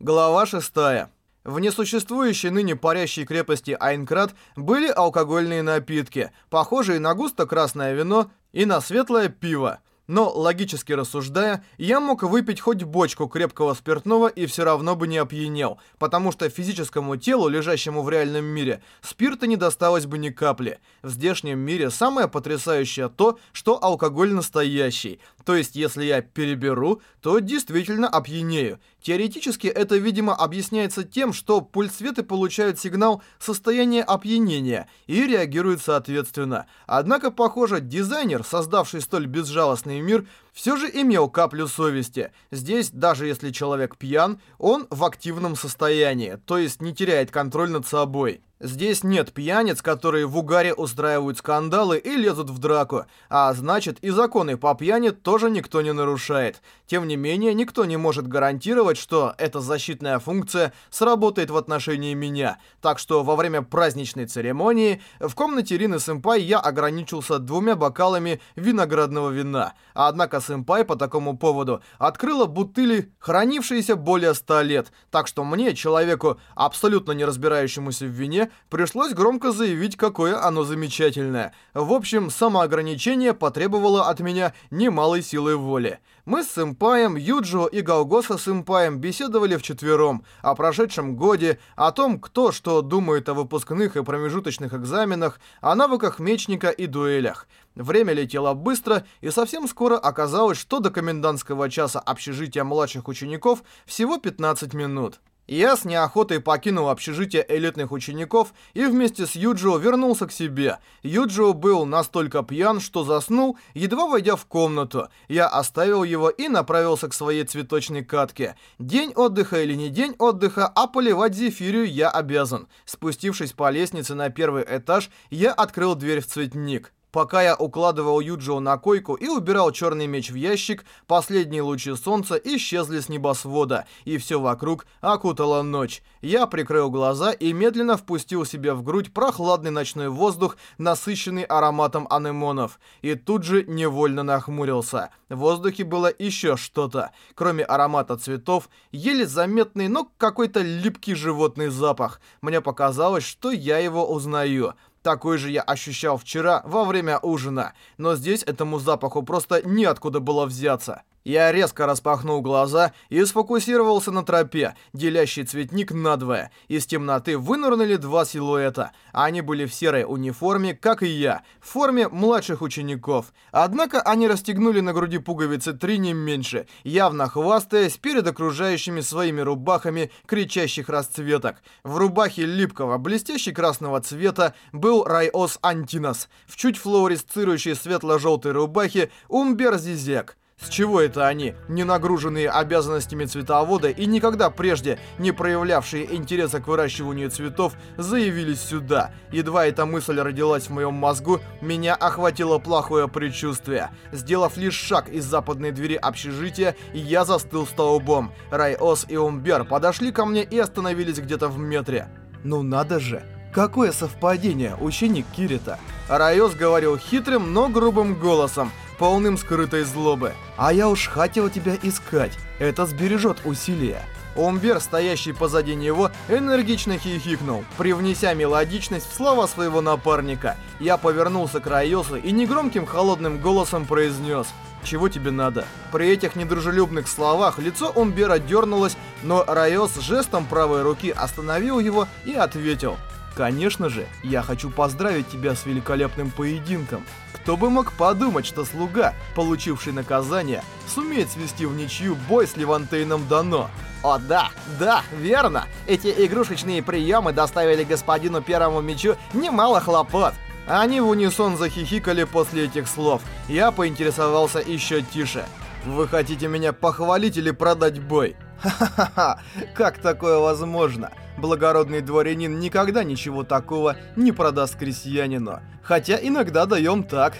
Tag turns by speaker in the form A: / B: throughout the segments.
A: Глава 6. В несуществующей ныне парящей крепости Айнкрат были алкогольные напитки, похожие на густо красное вино и на светлое пиво. Но, логически рассуждая, я мог выпить хоть бочку крепкого спиртного и все равно бы не опьянел, потому что физическому телу, лежащему в реальном мире, спирта не досталось бы ни капли. В здешнем мире самое потрясающее то, что алкоголь настоящий. То есть, если я переберу, то действительно опьянею. Теоретически это, видимо, объясняется тем, что пульсветы получают сигнал состояния опьянения и реагируют соответственно. Однако, похоже, дизайнер, создавший столь безжалостный мир – все же имел каплю совести. Здесь, даже если человек пьян, он в активном состоянии, то есть не теряет контроль над собой. Здесь нет пьяниц, которые в угаре устраивают скандалы и лезут в драку, а значит и законы по пьяни тоже никто не нарушает. Тем не менее, никто не может гарантировать, что эта защитная функция сработает в отношении меня, так что во время праздничной церемонии в комнате Рины Сэмпай я ограничился двумя бокалами виноградного вина, однако сэмпай по такому поводу открыла бутыли, хранившиеся более ста лет, так что мне, человеку, абсолютно не разбирающемуся в вине, пришлось громко заявить, какое оно замечательное. В общем, самоограничение потребовало от меня немалой силы воли. Мы с сэмпаем Юджио и Галгоса сэмпаем беседовали вчетвером о прошедшем годе, о том, кто что думает о выпускных и промежуточных экзаменах, о навыках мечника и дуэлях. Время летело быстро, и совсем скоро оказалось, что до комендантского часа общежития младших учеников всего 15 минут. Я с неохотой покинул общежитие элитных учеников и вместе с Юджио вернулся к себе. Юджио был настолько пьян, что заснул, едва войдя в комнату. Я оставил его и направился к своей цветочной катке. День отдыха или не день отдыха, а поливать зефирию я обязан. Спустившись по лестнице на первый этаж, я открыл дверь в цветник пока я укладывал Юджио на койку и убирал черный меч в ящик, последние лучи солнца исчезли с небосвода, и все вокруг окутала ночь. Я прикрыл глаза и медленно впустил себе в грудь прохладный ночной воздух, насыщенный ароматом анемонов, и тут же невольно нахмурился. В воздухе было еще что-то, кроме аромата цветов, еле заметный, но какой-то липкий животный запах. Мне показалось, что я его узнаю. Такой же я ощущал вчера во время ужина, но здесь этому запаху просто неоткуда было взяться. Я резко распахнул глаза и сфокусировался на тропе, делящей цветник надвое. Из темноты вынырнули два силуэта. Они были в серой униформе, как и я, в форме младших учеников. Однако они расстегнули на груди пуговицы три не меньше, явно хвастаясь перед окружающими своими рубахами кричащих расцветок. В рубахе липкого, блестящей красного цвета был Райос Антинос. В чуть флуоресцирующей светло-желтой рубахе Умбер Зизек. С чего это они, не нагруженные обязанностями цветовода и никогда прежде не проявлявшие интереса к выращиванию цветов, заявились сюда? Едва эта мысль родилась в моем мозгу, меня охватило плохое предчувствие. Сделав лишь шаг из западной двери общежития, я застыл столбом. Райос и Умбер подошли ко мне и остановились где-то в метре. «Ну надо же!» Какое совпадение, ученик Кирита. Райос говорил хитрым, но грубым голосом, полным скрытой злобы. А я уж хотел тебя искать. Это сбережет усилия. Умбер, стоящий позади него, энергично хихикнул, привнеся мелодичность в слова своего напарника. Я повернулся к Райосу и негромким холодным голосом произнес «Чего тебе надо?». При этих недружелюбных словах лицо Умбера дернулось, но Райос жестом правой руки остановил его и ответил Конечно же, я хочу поздравить тебя с великолепным поединком. Кто бы мог подумать, что слуга, получивший наказание, сумеет свести в ничью бой с Левантейном Дано.
B: О да, да, верно. Эти игрушечные приемы доставили господину первому мечу немало хлопот.
A: Они в унисон захихикали после этих слов. Я поинтересовался еще тише. Вы хотите меня похвалить или продать бой? Ха-ха-ха, как такое возможно? Благородный дворянин никогда ничего такого не продаст крестьянину. Хотя иногда даем так.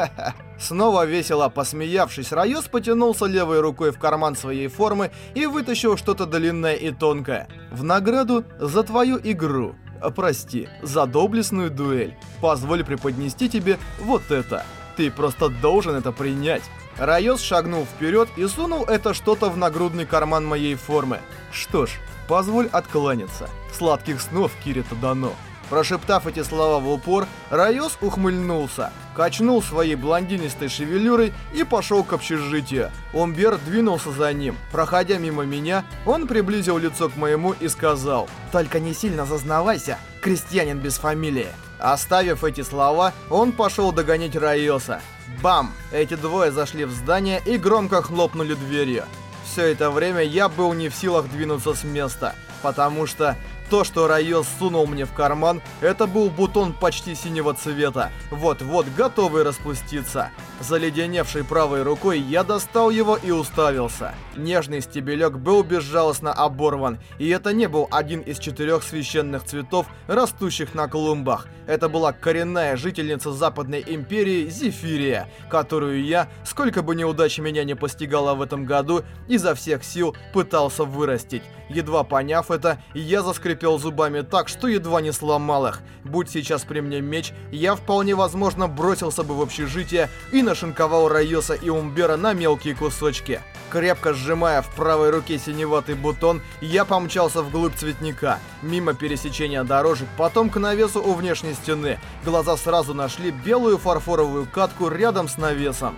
A: Снова весело посмеявшись, Райос потянулся левой рукой в карман своей формы и вытащил что-то длинное и тонкое. В награду за твою игру. Прости, за доблестную дуэль. Позволь преподнести тебе вот это. Ты просто должен это принять. Райос шагнул вперед и сунул это что-то в нагрудный карман моей формы. Что ж, позволь откланяться. Сладких снов, Кирита Дано. Прошептав эти слова в упор, Райос ухмыльнулся, качнул своей блондинистой шевелюрой и пошел к общежитию. Омбер двинулся за ним. Проходя мимо меня, он приблизил лицо к моему и сказал
B: «Только не сильно зазнавайся, крестьянин без фамилии».
A: Оставив эти слова, он пошел догонять Райоса. Бам! Эти двое зашли в здание и громко хлопнули дверью все это время я был не в силах двинуться с места, потому что то, что Райос сунул мне в карман, это был бутон почти синего цвета, вот-вот готовый распуститься. Заледеневшей правой рукой я достал его и уставился. Нежный стебелек был безжалостно оборван, и это не был один из четырех священных цветов, растущих на клумбах. Это была коренная жительница Западной Империи Зефирия, которую я, сколько бы неудач меня не постигала в этом году, изо всех сил пытался вырастить. Едва поняв это, я заскрипел скрипел зубами так, что едва не сломал их. Будь сейчас при мне меч, я вполне возможно бросился бы в общежитие и нашинковал Райоса и Умбера на мелкие кусочки. Крепко сжимая в правой руке синеватый бутон, я помчался вглубь цветника, мимо пересечения дорожек, потом к навесу у внешней стены. Глаза сразу нашли белую фарфоровую катку рядом с навесом.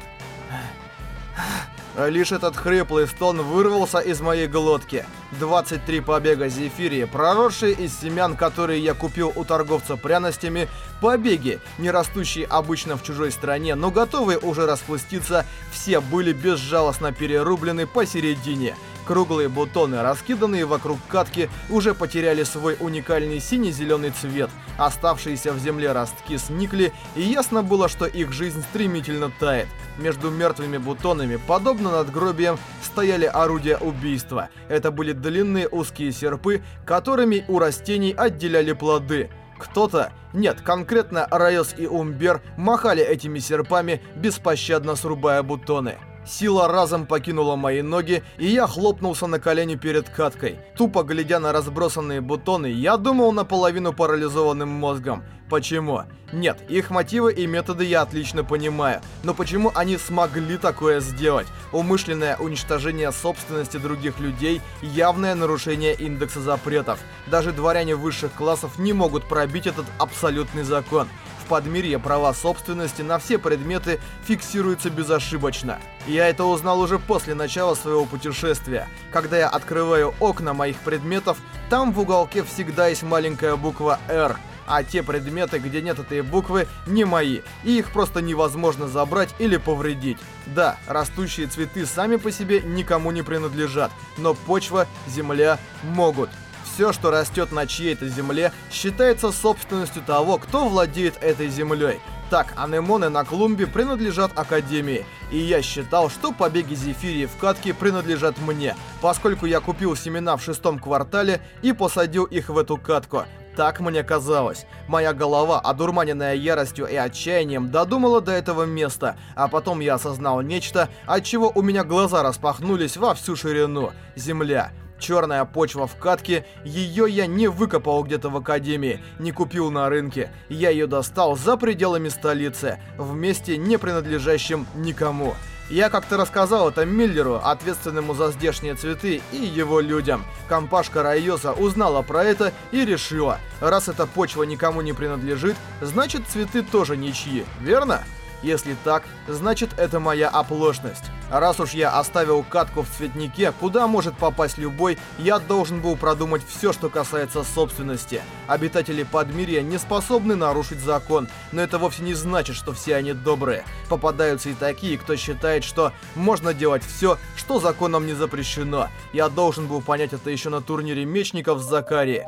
A: А лишь этот хриплый стон вырвался из моей глотки. 23 побега зефирии, проросшие из семян, которые я купил у торговца пряностями, побеги, не растущие обычно в чужой стране, но готовые уже распуститься, все были безжалостно перерублены посередине. Круглые бутоны, раскиданные вокруг катки, уже потеряли свой уникальный сине-зеленый цвет. Оставшиеся в земле ростки сникли, и ясно было, что их жизнь стремительно тает. Между мертвыми бутонами, подобно надгробиям, стояли орудия убийства. Это были длинные узкие серпы, которыми у растений отделяли плоды. Кто-то, нет, конкретно Райос и Умбер, махали этими серпами, беспощадно срубая бутоны. Сила разом покинула мои ноги, и я хлопнулся на колени перед каткой. Тупо глядя на разбросанные бутоны, я думал наполовину парализованным мозгом. Почему? Нет, их мотивы и методы я отлично понимаю, но почему они смогли такое сделать? Умышленное уничтожение собственности других людей, явное нарушение индекса запретов. Даже дворяне высших классов не могут пробить этот абсолютный закон. В Подмирье права собственности на все предметы фиксируются безошибочно. Я это узнал уже после начала своего путешествия. Когда я открываю окна моих предметов, там в уголке всегда есть маленькая буква «Р», а те предметы, где нет этой буквы, не мои, и их просто невозможно забрать или повредить. Да, растущие цветы сами по себе никому не принадлежат, но почва, земля могут. Все, что растет на чьей-то земле, считается собственностью того, кто владеет этой землей. Так, анемоны на клумбе принадлежат Академии, и я считал, что побеги зефирии в катке принадлежат мне, поскольку я купил семена в шестом квартале и посадил их в эту катку. Так мне казалось. Моя голова, одурманенная яростью и отчаянием, додумала до этого места, а потом я осознал нечто, от чего у меня глаза распахнулись во всю ширину. Земля черная почва в катке, ее я не выкопал где-то в академии, не купил на рынке. Я ее достал за пределами столицы, в месте, не принадлежащем никому. Я как-то рассказал это Миллеру, ответственному за здешние цветы и его людям. Компашка Райоса узнала про это и решила, раз эта почва никому не принадлежит, значит цветы тоже ничьи, верно? Если так, значит это моя оплошность. Раз уж я оставил катку в цветнике, куда может попасть любой, я должен был продумать все, что касается собственности. Обитатели Подмирья не способны нарушить закон, но это вовсе не значит, что все они добрые. Попадаются и такие, кто считает, что можно делать все, что законом не запрещено. Я должен был понять это еще на турнире мечников в Закарии.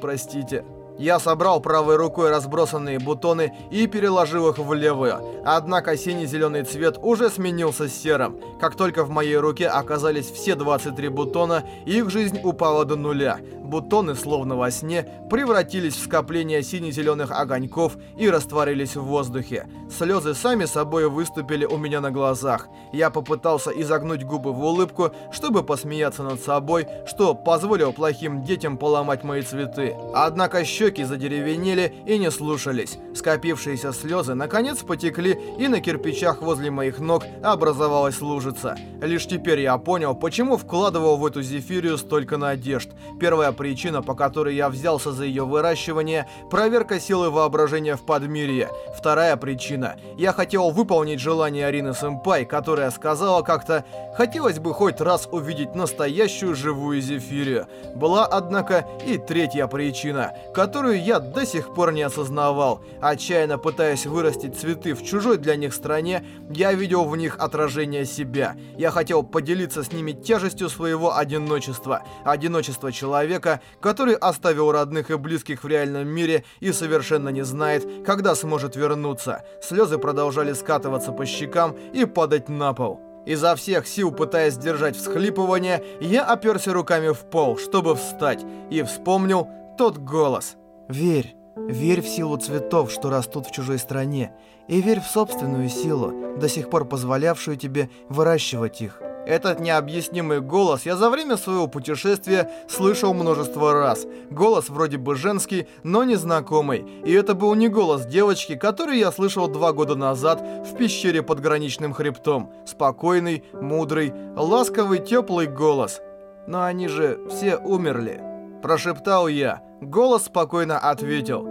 A: Простите. Я собрал правой рукой разбросанные бутоны и переложил их в левую. Однако синий-зеленый цвет уже сменился серым. Как только в моей руке оказались все 23 бутона, их жизнь упала до нуля. Бутоны, словно во сне, превратились в скопление сине-зеленых огоньков и растворились в воздухе. Слезы сами собой выступили у меня на глазах. Я попытался изогнуть губы в улыбку, чтобы посмеяться над собой, что позволило плохим детям поломать мои цветы. Однако счет щеки задеревенели и не слушались. Скопившиеся слезы наконец потекли, и на кирпичах возле моих ног образовалась лужица. Лишь теперь я понял, почему вкладывал в эту зефирию столько надежд. Первая причина, по которой я взялся за ее выращивание – проверка силы воображения в Подмирье. Вторая причина – я хотел выполнить желание Арины Сэмпай, которая сказала как-то «хотелось бы хоть раз увидеть настоящую живую зефирию». Была, однако, и третья причина, которая которую я до сих пор не осознавал. Отчаянно пытаясь вырастить цветы в чужой для них стране, я видел в них отражение себя. Я хотел поделиться с ними тяжестью своего одиночества. Одиночество человека, который оставил родных и близких в реальном мире и совершенно не знает, когда сможет вернуться. Слезы продолжали скатываться по щекам и падать на пол. Изо всех сил, пытаясь сдержать всхлипывание, я оперся руками в пол, чтобы встать, и вспомнил тот голос —
B: Верь, верь в силу цветов, что растут в чужой стране, и верь в собственную силу, до сих пор позволявшую тебе выращивать их.
A: Этот необъяснимый голос я за время своего путешествия слышал множество раз. Голос вроде бы женский, но незнакомый. И это был не голос девочки, который я слышал два года назад в пещере под граничным хребтом. Спокойный, мудрый, ласковый, теплый голос. Но они же все умерли. Прошептал я. Голос спокойно ответил.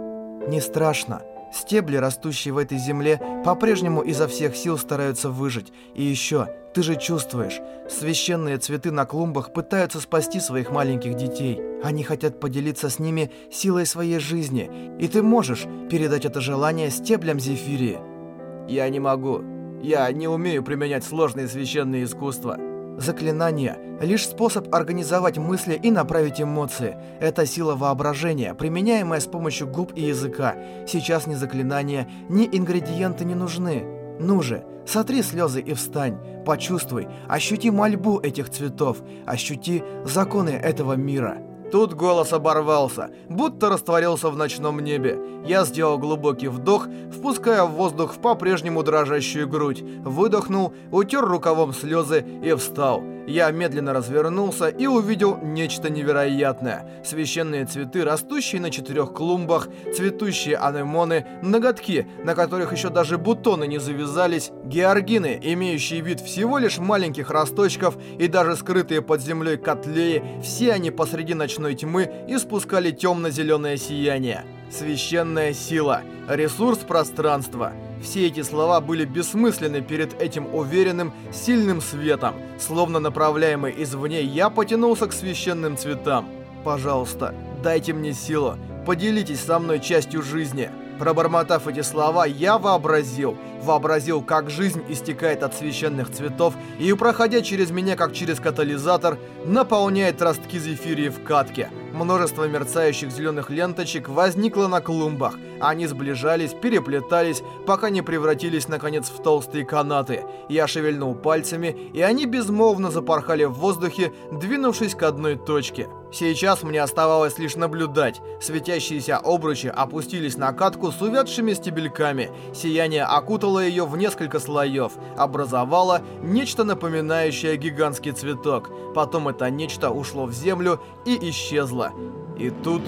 B: «Не страшно. Стебли, растущие в этой земле, по-прежнему изо всех сил стараются выжить. И еще, ты же чувствуешь, священные цветы на клумбах пытаются спасти своих маленьких детей. Они хотят поделиться с ними силой своей жизни, и ты можешь передать это желание стеблям зефирии».
A: «Я не могу. Я не умею применять сложные священные искусства»,
B: Заклинание – лишь способ организовать мысли и направить эмоции. Это сила воображения, применяемая с помощью губ и языка. Сейчас ни заклинания, ни ингредиенты не нужны. Ну же, сотри слезы и встань, почувствуй, ощути мольбу этих цветов, ощути законы этого мира.
A: Тут голос оборвался, будто растворился в ночном небе. Я сделал глубокий вдох, впуская в воздух в по-прежнему дрожащую грудь, выдохнул, утер рукавом слезы и встал. Я медленно развернулся и увидел нечто невероятное. Священные цветы, растущие на четырех клумбах, цветущие анемоны, ноготки, на которых еще даже бутоны не завязались, георгины, имеющие вид всего лишь маленьких росточков и даже скрытые под землей котлеи, все они посреди ночной тьмы испускали темно-зеленое сияние. Священная сила. Ресурс пространства. Все эти слова были бессмысленны перед этим уверенным, сильным светом. Словно направляемый извне, я потянулся к священным цветам. «Пожалуйста, дайте мне силу, поделитесь со мной частью жизни». Пробормотав эти слова, я вообразил, вообразил, как жизнь истекает от священных цветов и, проходя через меня, как через катализатор, наполняет ростки зефирии в катке. Множество мерцающих зеленых ленточек возникло на клумбах. Они сближались, переплетались, пока не превратились, наконец, в толстые канаты. Я шевельнул пальцами, и они безмолвно запорхали в воздухе, двинувшись к одной точке. Сейчас мне оставалось лишь наблюдать. Светящиеся обручи опустились на катку с увядшими стебельками. Сияние окутало ее в несколько слоев, образовало нечто напоминающее гигантский цветок. Потом это нечто ушло в землю и исчезло. И тут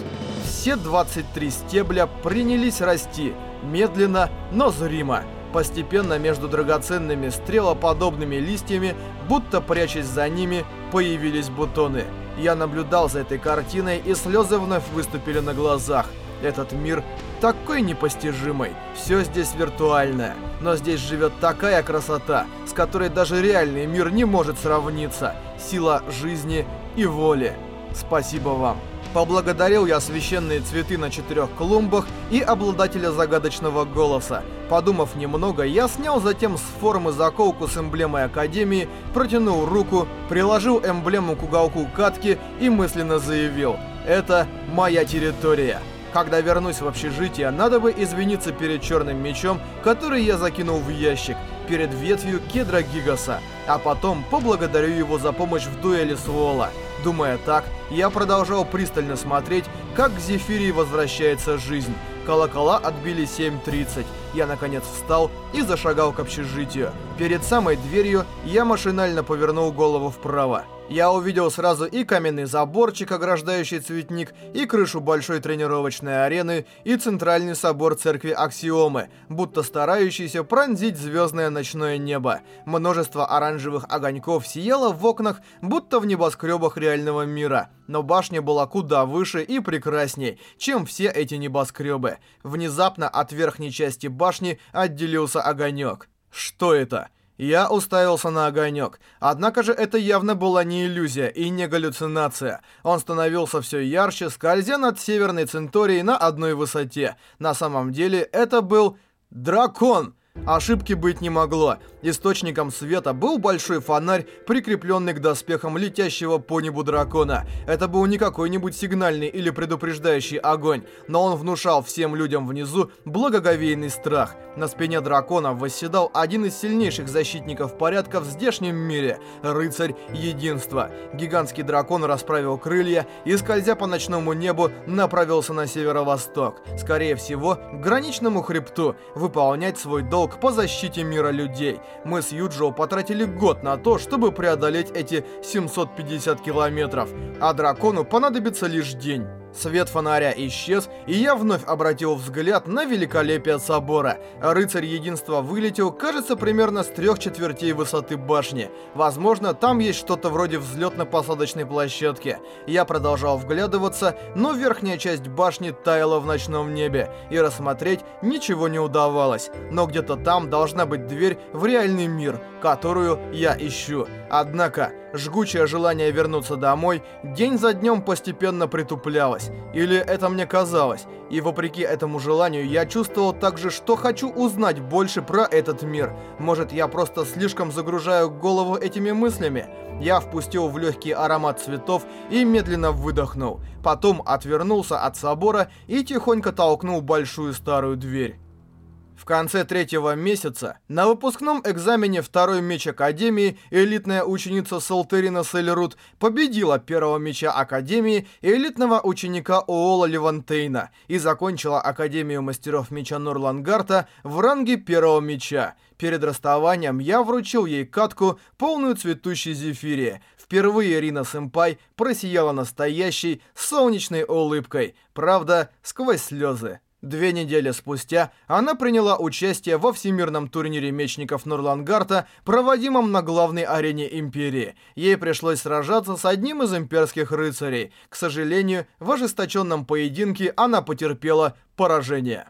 A: все 23 стебля принялись расти, медленно, но зримо. Постепенно между драгоценными стрелоподобными листьями, будто прячась за ними, появились бутоны. Я наблюдал за этой картиной, и слезы вновь выступили на глазах. Этот мир такой непостижимый, все здесь виртуальное. Но здесь живет такая красота, с которой даже реальный мир не может сравниться. Сила жизни и воли. Спасибо вам. Поблагодарил я священные цветы на четырех клумбах и обладателя загадочного голоса. Подумав немного, я снял затем с формы заколку с эмблемой Академии, протянул руку, приложил эмблему к уголку катки и мысленно заявил «Это моя территория». Когда вернусь в общежитие, надо бы извиниться перед черным мечом, который я закинул в ящик, перед ветвью кедра Гигаса, а потом поблагодарю его за помощь в дуэли с Уолла. Думая так, я продолжал пристально смотреть, как к Зефирии возвращается жизнь. Колокола отбили 7.30. Я наконец встал и зашагал к общежитию. Перед самой дверью я машинально повернул голову вправо. Я увидел сразу и каменный заборчик, ограждающий цветник, и крышу большой тренировочной арены, и центральный собор церкви Аксиомы, будто старающийся пронзить звездное ночное небо. Множество оранжевых огоньков сияло в окнах, будто в небоскребах реального мира. Но башня была куда выше и прекрасней, чем все эти небоскребы. Внезапно от верхней части башни отделился огонек. Что это? Я уставился на огонек. Однако же это явно была не иллюзия и не галлюцинация. Он становился все ярче, скользя над северной Центурией на одной высоте. На самом деле это был дракон — Ошибки быть не могло. Источником света был большой фонарь, прикрепленный к доспехам летящего по небу дракона. Это был не какой-нибудь сигнальный или предупреждающий огонь, но он внушал всем людям внизу благоговейный страх. На спине дракона восседал один из сильнейших защитников порядка в здешнем мире — рыцарь единства. Гигантский дракон расправил крылья и, скользя по ночному небу, направился на северо-восток. Скорее всего, к граничному хребту, выполнять свой долг долг по защите мира людей. Мы с Юджо потратили год на то, чтобы преодолеть эти 750 километров, а дракону понадобится лишь день. Свет фонаря исчез, и я вновь обратил взгляд на великолепие собора. Рыцарь Единства вылетел, кажется, примерно с трех четвертей высоты башни. Возможно, там есть что-то вроде взлетно-посадочной площадки. Я продолжал вглядываться, но верхняя часть башни таяла в ночном небе, и рассмотреть ничего не удавалось. Но где-то там должна быть дверь в реальный мир, которую я ищу. Однако... Жгучее желание вернуться домой день за днем постепенно притуплялось, или это мне казалось, и вопреки этому желанию я чувствовал также, что хочу узнать больше про этот мир. Может, я просто слишком загружаю голову этими мыслями? Я впустил в легкий аромат цветов и медленно выдохнул. Потом отвернулся от собора и тихонько толкнул большую старую дверь. В конце третьего месяца на выпускном экзамене второй меч Академии элитная ученица Салтерина Селерут победила первого меча Академии элитного ученика Уола Левантейна и закончила Академию мастеров меча Нурлангарта в ранге первого меча. Перед расставанием я вручил ей катку, полную цветущей зефирии. Впервые Рина Сэмпай просияла настоящей солнечной улыбкой, правда, сквозь слезы. Две недели спустя она приняла участие во всемирном турнире мечников Нурлангарта, проводимом на главной арене Империи. Ей пришлось сражаться с одним из имперских рыцарей. К сожалению, в ожесточенном поединке она потерпела поражение.